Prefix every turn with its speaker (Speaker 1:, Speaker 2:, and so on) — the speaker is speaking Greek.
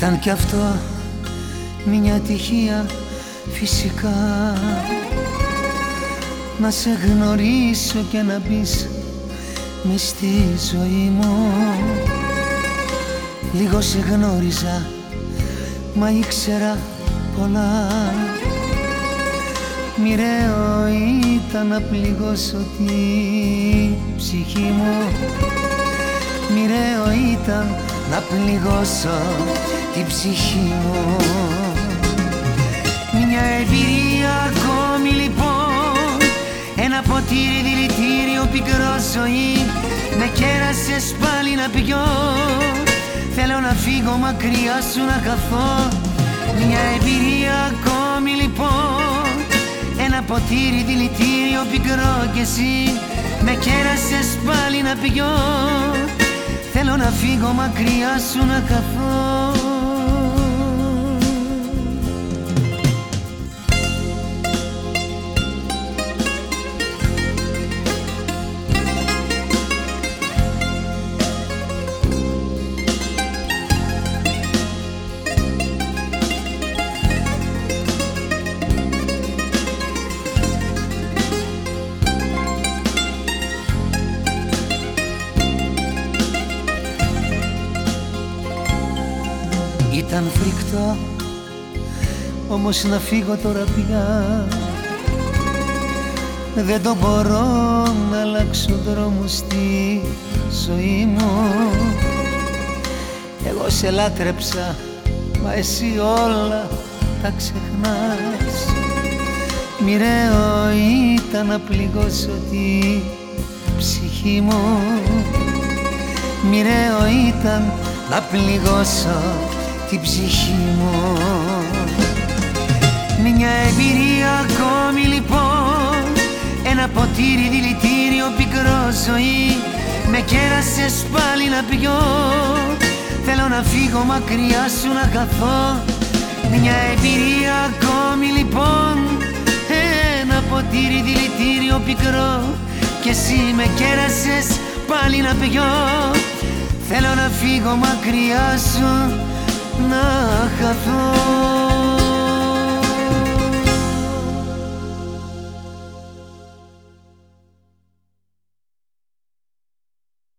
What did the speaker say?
Speaker 1: Ήταν κι αυτό μια τυχεία φυσικά. Να σε γνωρίσω και να μπεις μες στη ζωή μου. Λίγο σε γνώριζα μα ήξερα πολλά. Μοιραίο ήταν να πληγώσω την ψυχή μου. Μοιραίο ήταν να πληγώσω την ψυχή μου. Μια εμπειρία ακόμη λοιπόν. Ένα ποτήρι δηλητήριο πικρό ζωή. Με κέρασες πάλι να πιω. Θέλω να φύγω μακριά σου να καθώ. Μια εμπειρία ακόμη λοιπόν. Ένα ποτήρι δηλητήριο πικρό κι εσύ. Με κέρασες πάλι να πιω. Θέλω να φύγω μακριά σου να καθώ Ήταν φρικτό όμως να φύγω τώρα πια. Δεν το μπορώ να αλλάξω δρόμο στη ζωή μου. Εγώ σε λάτρεψα μα εσύ όλα τα ξεχνάς. Μοιραίο ήταν να πληγώσω τη ψυχή μου. Μοιραίο ήταν να πληγώσω την ψυχή μου. Μια εμπειρία ακόμη λοιπόν Ένα ποτήρι δηλητήριο πικρό ζωή. Με κέρασες πάλι να πιω. Θέλω να φύγω μακριά σου να καθώ Μια εμπειρία ακόμη λοιπόν Ένα ποτήρι δηλητήριο πικρό. Και εσύ με κέρασες πάλι να πιω. Θέλω να φύγω μακριά σου να χαθώ